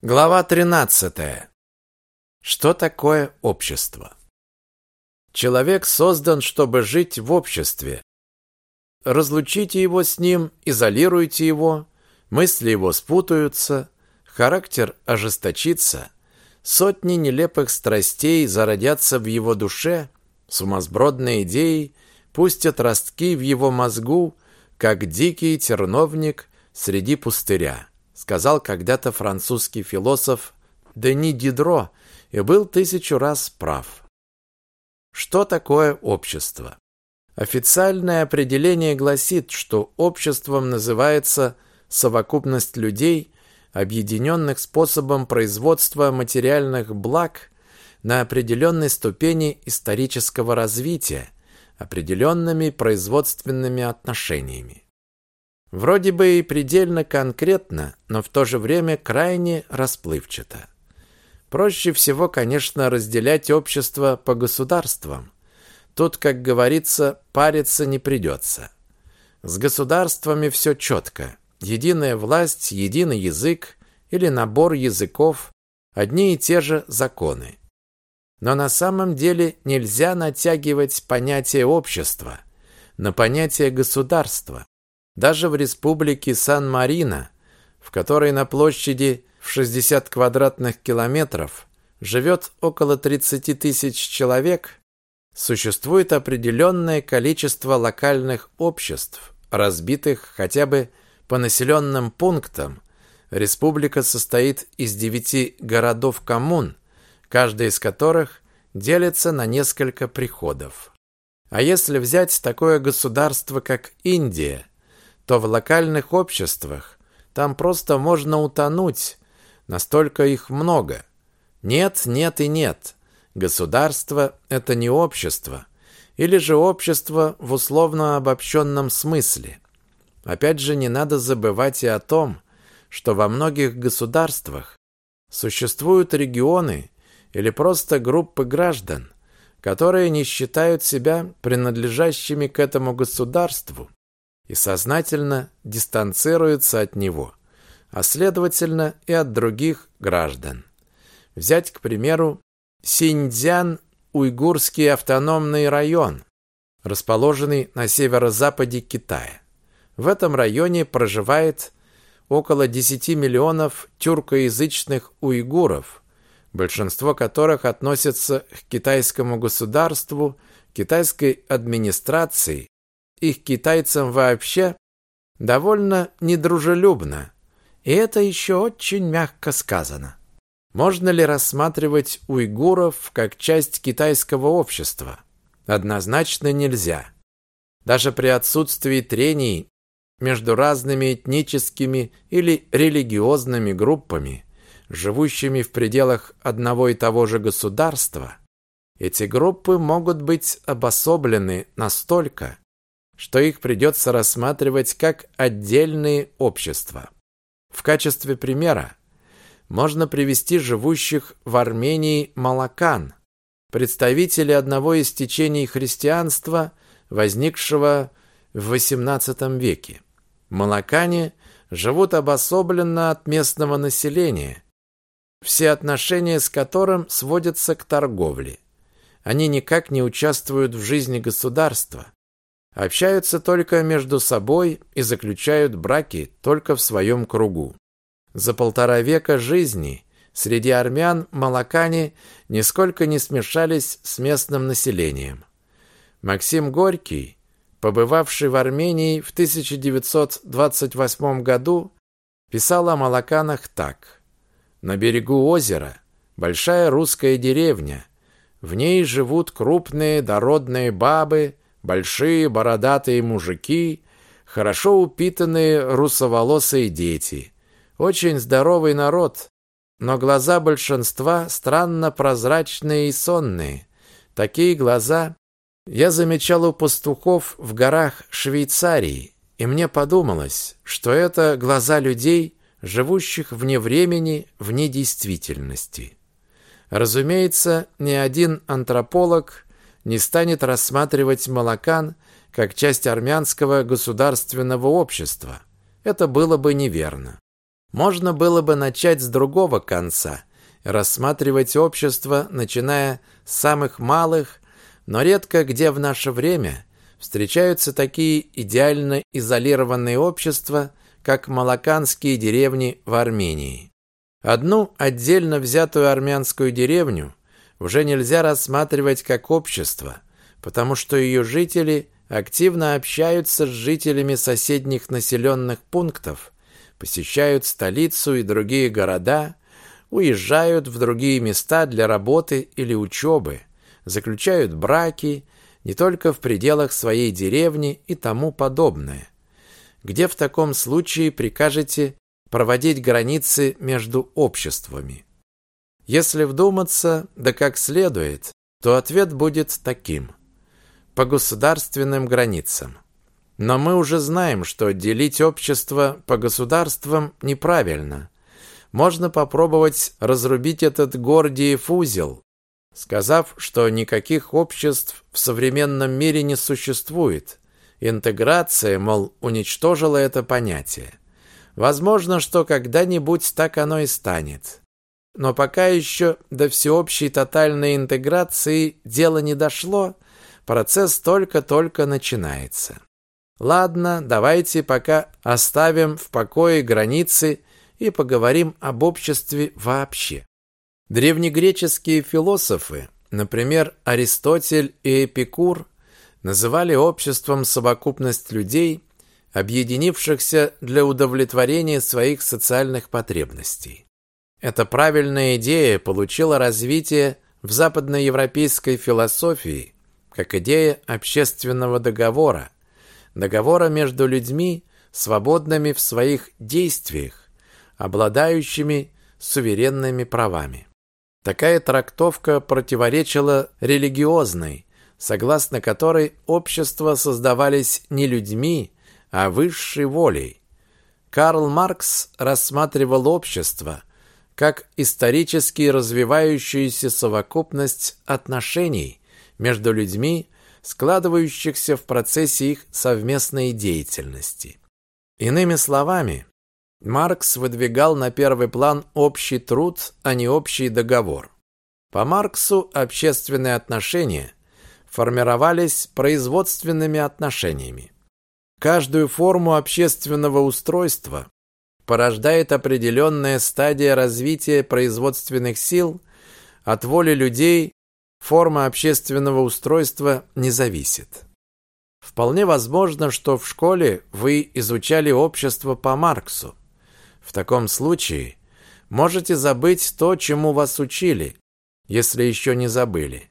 Глава 13. Что такое общество? Человек создан, чтобы жить в обществе. Разлучите его с ним, изолируйте его, мысли его спутаются, характер ожесточится, сотни нелепых страстей зародятся в его душе, сумасбродные идеи пустят ростки в его мозгу, как дикий терновник среди пустыря сказал когда-то французский философ Дени Дидро и был тысячу раз прав. Что такое общество? Официальное определение гласит, что обществом называется совокупность людей, объединенных способом производства материальных благ на определенной ступени исторического развития, определенными производственными отношениями. Вроде бы и предельно конкретно, но в то же время крайне расплывчато. Проще всего, конечно, разделять общество по государствам. Тут, как говорится, париться не придется. С государствами все четко. Единая власть, единый язык или набор языков, одни и те же законы. Но на самом деле нельзя натягивать понятие общества на понятие государства. Даже в республике Сан-Марино, в которой на площади в 60 квадратных километров живет около 30 тысяч человек, существует определенное количество локальных обществ, разбитых хотя бы по населенным пунктам. Республика состоит из девяти городов-коммун, каждый из которых делится на несколько приходов. А если взять такое государство, как Индия, то в локальных обществах там просто можно утонуть, настолько их много. Нет, нет и нет. Государство – это не общество, или же общество в условно обобщенном смысле. Опять же, не надо забывать и о том, что во многих государствах существуют регионы или просто группы граждан, которые не считают себя принадлежащими к этому государству и сознательно дистанцируется от него, а следовательно и от других граждан. Взять, к примеру, Синьцзян уйгурский автономный район, расположенный на северо-западе Китая. В этом районе проживает около 10 миллионов тюркоязычных уйгуров, большинство которых относятся к китайскому государству, китайской администрации их китайцам вообще довольно недружелюбно. И это еще очень мягко сказано. Можно ли рассматривать уйгуров как часть китайского общества? Однозначно нельзя. Даже при отсутствии трений между разными этническими или религиозными группами, живущими в пределах одного и того же государства, эти группы могут быть обособлены настолько, что их придется рассматривать как отдельные общества. В качестве примера можно привести живущих в Армении малакан, представители одного из течений христианства, возникшего в XVIII веке. Малакане живут обособленно от местного населения, все отношения с которым сводятся к торговле. Они никак не участвуют в жизни государства, общаются только между собой и заключают браки только в своем кругу. За полтора века жизни среди армян молокане нисколько не смешались с местным населением. Максим Горький, побывавший в Армении в 1928 году, писал о молоканах так. «На берегу озера большая русская деревня. В ней живут крупные дородные бабы, большие бородатые мужики, хорошо упитанные русоволосые дети. Очень здоровый народ, но глаза большинства странно прозрачные и сонные. Такие глаза я замечал у пастухов в горах Швейцарии, и мне подумалось, что это глаза людей, живущих вне времени, вне действительности. Разумеется, ни один антрополог не станет рассматривать Малакан как часть армянского государственного общества. Это было бы неверно. Можно было бы начать с другого конца, рассматривать общество, начиная с самых малых, но редко где в наше время встречаются такие идеально изолированные общества, как малаканские деревни в Армении. Одну отдельно взятую армянскую деревню уже нельзя рассматривать как общество, потому что ее жители активно общаются с жителями соседних населенных пунктов, посещают столицу и другие города, уезжают в другие места для работы или учебы, заключают браки не только в пределах своей деревни и тому подобное. Где в таком случае прикажете проводить границы между обществами? Если вдуматься, да как следует, то ответ будет таким. По государственным границам. Но мы уже знаем, что делить общество по государствам неправильно. Можно попробовать разрубить этот Гордиев узел, сказав, что никаких обществ в современном мире не существует. Интеграция, мол, уничтожила это понятие. Возможно, что когда-нибудь так оно и станет. Но пока еще до всеобщей тотальной интеграции дело не дошло, процесс только-только начинается. Ладно, давайте пока оставим в покое границы и поговорим об обществе вообще. Древнегреческие философы, например, Аристотель и Эпикур, называли обществом совокупность людей, объединившихся для удовлетворения своих социальных потребностей. Эта правильная идея получила развитие в западноевропейской философии как идея общественного договора, договора между людьми, свободными в своих действиях, обладающими суверенными правами. Такая трактовка противоречила религиозной, согласно которой общества создавались не людьми, а высшей волей. Карл Маркс рассматривал общество как исторически развивающуюся совокупность отношений между людьми, складывающихся в процессе их совместной деятельности. Иными словами, Маркс выдвигал на первый план общий труд, а не общий договор. По Марксу общественные отношения формировались производственными отношениями. Каждую форму общественного устройства порождает определенная стадия развития производственных сил, от воли людей форма общественного устройства не зависит. Вполне возможно, что в школе вы изучали общество по Марксу. В таком случае можете забыть то, чему вас учили, если еще не забыли.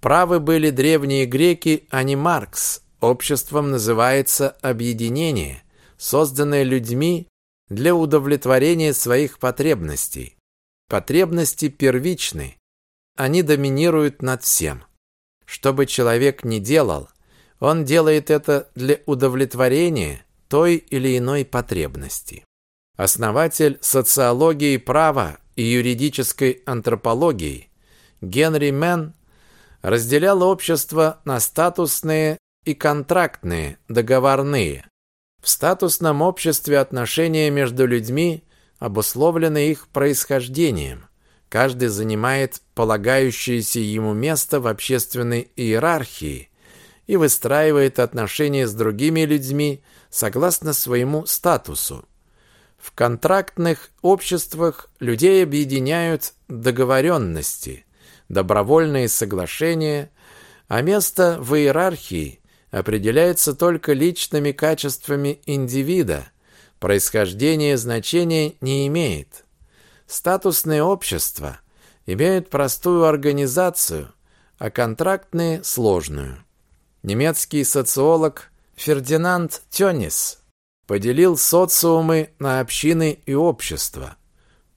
Правы были древние греки, а не Маркс. Обществом называется объединение, созданное людьми для удовлетворения своих потребностей. Потребности первичны. Они доминируют над всем. Что бы человек ни делал, он делает это для удовлетворения той или иной потребности. Основатель социологии права и юридической антропологии Генри Мен разделял общество на статусные и контрактные, договорные. В статусном обществе отношения между людьми обусловлены их происхождением. Каждый занимает полагающееся ему место в общественной иерархии и выстраивает отношения с другими людьми согласно своему статусу. В контрактных обществах людей объединяют договоренности, добровольные соглашения, а место в иерархии определяется только личными качествами индивида, происхождение значения не имеет. Статусные общества имеют простую организацию, а контрактные – сложную. Немецкий социолог Фердинанд Тёнис поделил социумы на общины и общества.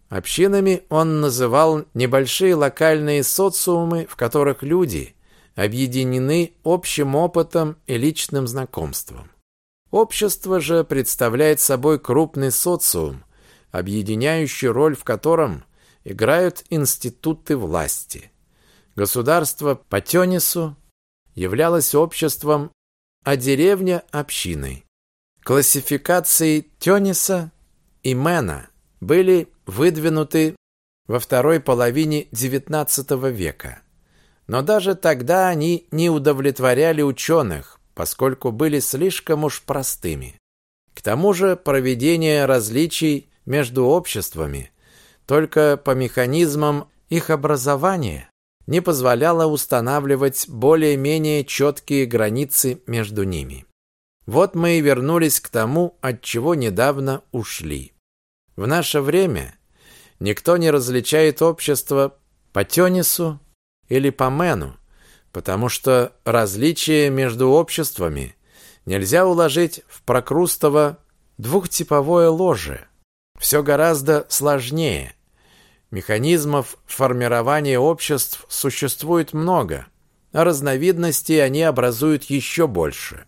Общинами он называл небольшие локальные социумы, в которых люди объединены общим опытом и личным знакомством. Общество же представляет собой крупный социум, объединяющий роль в котором играют институты власти. Государство по Тёнису являлось обществом, а деревня – общиной. Классификации Тёниса и Мэна были выдвинуты во второй половине XIX века. Но даже тогда они не удовлетворяли ученых, поскольку были слишком уж простыми. К тому же проведение различий между обществами только по механизмам их образования не позволяло устанавливать более-менее четкие границы между ними. Вот мы и вернулись к тому, от чего недавно ушли. В наше время никто не различает общество по Тёнису или по Мену, потому что различие между обществами нельзя уложить в прокрустово двухтиповое ложе. Все гораздо сложнее. Механизмов формирования обществ существует много, а разновидностей они образуют еще больше.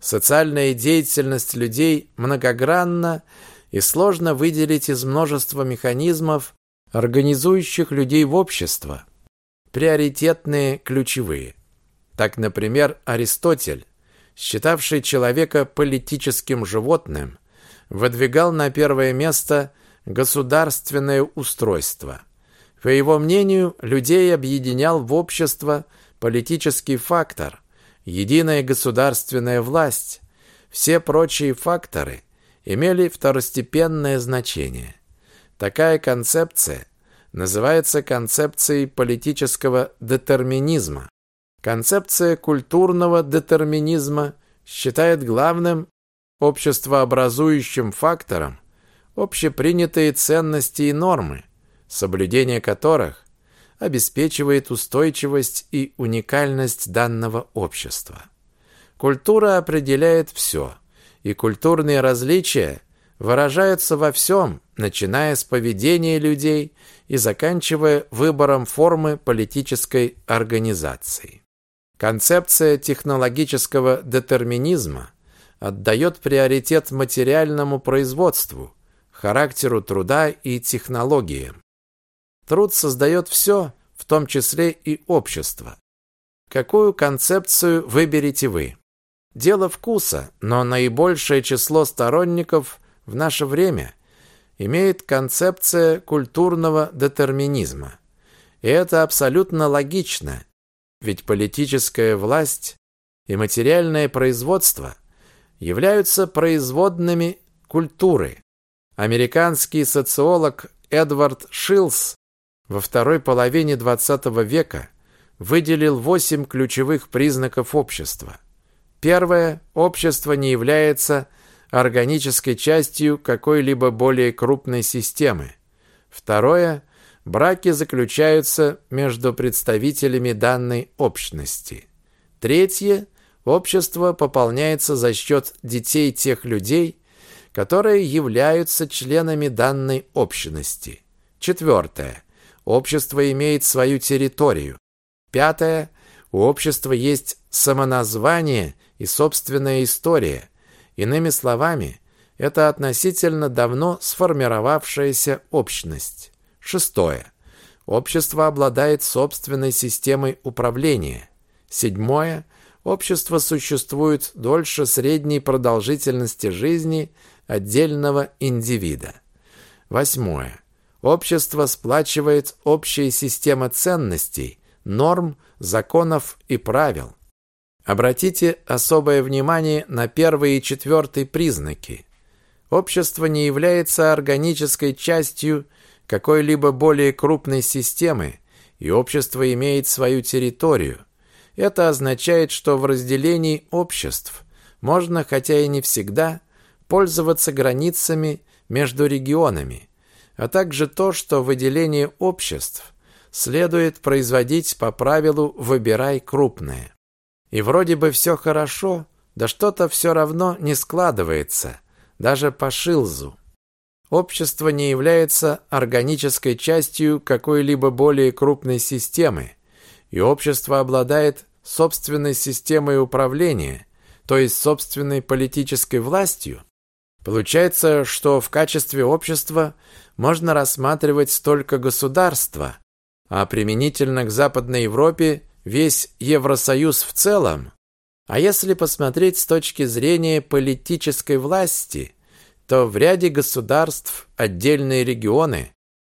Социальная деятельность людей многогранна и сложно выделить из множества механизмов, организующих людей в общество, приоритетные ключевые. Так, например, Аристотель, считавший человека политическим животным, выдвигал на первое место государственное устройство. По его мнению, людей объединял в общество политический фактор, единая государственная власть. Все прочие факторы имели второстепенное значение. Такая концепция называется концепцией политического детерминизма. Концепция культурного детерминизма считает главным обществообразующим фактором общепринятые ценности и нормы, соблюдение которых обеспечивает устойчивость и уникальность данного общества. Культура определяет все, и культурные различия выражаются во всем, начиная с поведения людей и заканчивая выбором формы политической организации. Концепция технологического детерминизма отдает приоритет материальному производству, характеру труда и технологиям. Труд создает все, в том числе и общество. Какую концепцию выберете вы? Дело вкуса, но наибольшее число сторонников в наше время имеет концепция культурного детерминизма. И это абсолютно логично, ведь политическая власть и материальное производство являются производными культуры. Американский социолог Эдвард Шилс во второй половине XX века выделил восемь ключевых признаков общества. Первое – общество не является органической частью какой-либо более крупной системы. Второе – Браки заключаются между представителями данной общности. Третье. Общество пополняется за счет детей тех людей, которые являются членами данной общности. Четвертое. Общество имеет свою территорию. Пятое. У общества есть самоназвание и собственная история. Иными словами, это относительно давно сформировавшаяся общность. Шестое. Общество обладает собственной системой управления. Седьмое. Общество существует дольше средней продолжительности жизни отдельного индивида. Восьмое. Общество сплачивает общая система ценностей, норм, законов и правил. Обратите особое внимание на первые и четвертые признаки. Общество не является органической частью какой-либо более крупной системы, и общество имеет свою территорию. Это означает, что в разделении обществ можно, хотя и не всегда, пользоваться границами между регионами, а также то, что выделение обществ следует производить по правилу «выбирай крупное». И вроде бы все хорошо, да что-то все равно не складывается, даже по Шилзу. Общество не является органической частью какой-либо более крупной системы, и общество обладает собственной системой управления, то есть собственной политической властью. Получается, что в качестве общества можно рассматривать только государство, а применительно к Западной Европе весь Евросоюз в целом. А если посмотреть с точки зрения политической власти – то в ряде государств отдельные регионы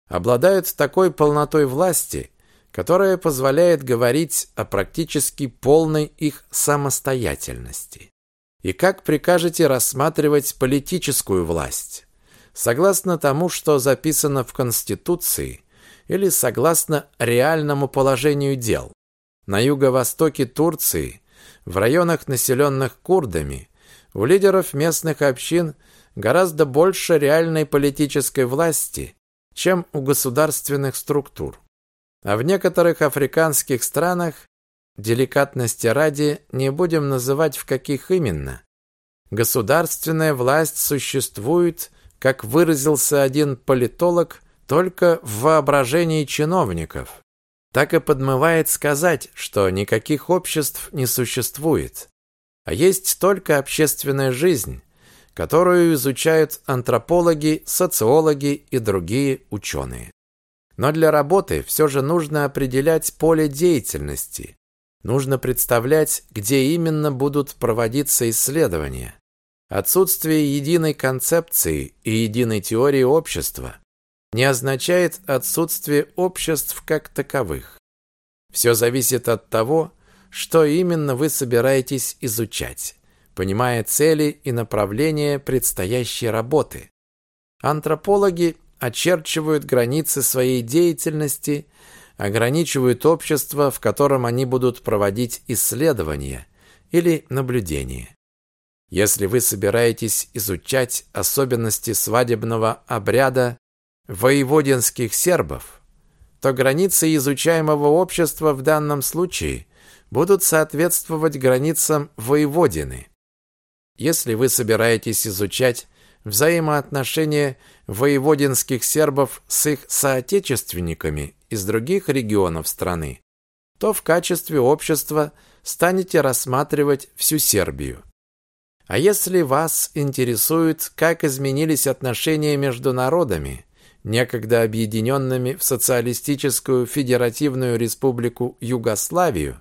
обладают такой полнотой власти, которая позволяет говорить о практически полной их самостоятельности. И как прикажете рассматривать политическую власть? Согласно тому, что записано в Конституции, или согласно реальному положению дел? На юго-востоке Турции, в районах, населенных курдами, у лидеров местных общин гораздо больше реальной политической власти, чем у государственных структур. А в некоторых африканских странах, деликатности ради, не будем называть в каких именно, государственная власть существует, как выразился один политолог, только в воображении чиновников. Так и подмывает сказать, что никаких обществ не существует, а есть только общественная жизнь, которую изучают антропологи, социологи и другие ученые. Но для работы все же нужно определять поле деятельности. Нужно представлять, где именно будут проводиться исследования. Отсутствие единой концепции и единой теории общества не означает отсутствие обществ как таковых. Все зависит от того, что именно вы собираетесь изучать понимая цели и направления предстоящей работы. Антропологи очерчивают границы своей деятельности, ограничивают общество, в котором они будут проводить исследования или наблюдения. Если вы собираетесь изучать особенности свадебного обряда воеводинских сербов, то границы изучаемого общества в данном случае будут соответствовать границам воеводины. Если вы собираетесь изучать взаимоотношения воеводинских сербов с их соотечественниками из других регионов страны, то в качестве общества станете рассматривать всю Сербию. А если вас интересует, как изменились отношения между народами, некогда объединенными в социалистическую федеративную республику Югославию,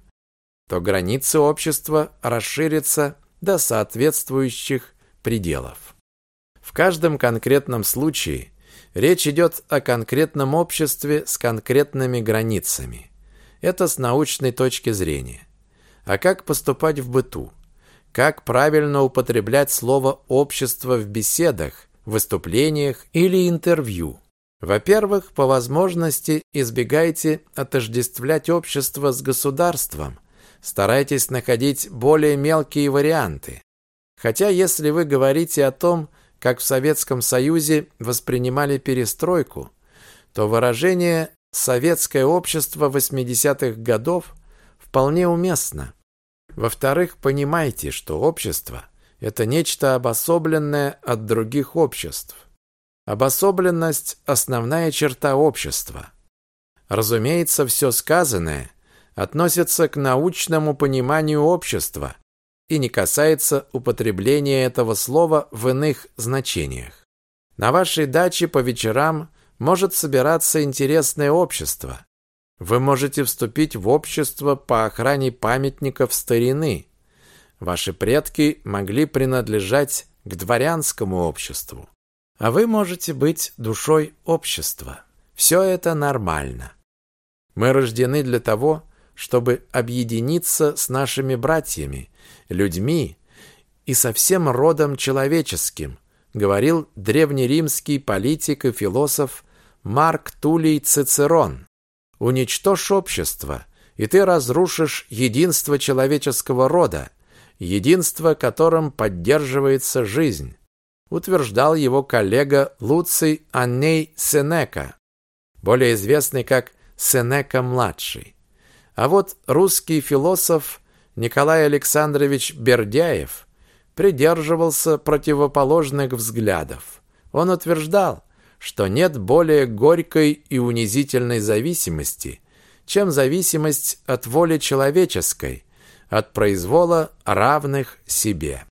то границы общества расширятся до соответствующих пределов. В каждом конкретном случае речь идет о конкретном обществе с конкретными границами. Это с научной точки зрения. А как поступать в быту? Как правильно употреблять слово «общество» в беседах, выступлениях или интервью? Во-первых, по возможности избегайте отождествлять общество с государством – Старайтесь находить более мелкие варианты. Хотя если вы говорите о том, как в Советском Союзе воспринимали перестройку, то выражение «советское общество 80-х годов» вполне уместно. Во-вторых, понимайте, что общество – это нечто обособленное от других обществ. Обособленность – основная черта общества. Разумеется, все сказанное – относится к научному пониманию общества и не касается употребления этого слова в иных значениях. На вашей даче по вечерам может собираться интересное общество. Вы можете вступить в общество по охране памятников старины. Ваши предки могли принадлежать к дворянскому обществу. А вы можете быть душой общества. Все это нормально. Мы рождены для того, чтобы объединиться с нашими братьями, людьми и со всем родом человеческим, говорил древнеримский политик и философ Марк Тулей Цицерон. Уничтожь общество, и ты разрушишь единство человеческого рода, единство, которым поддерживается жизнь, утверждал его коллега Луций Анней Сенека, более известный как Сенека-младший. А вот русский философ Николай Александрович Бердяев придерживался противоположных взглядов. Он утверждал, что нет более горькой и унизительной зависимости, чем зависимость от воли человеческой, от произвола равных себе.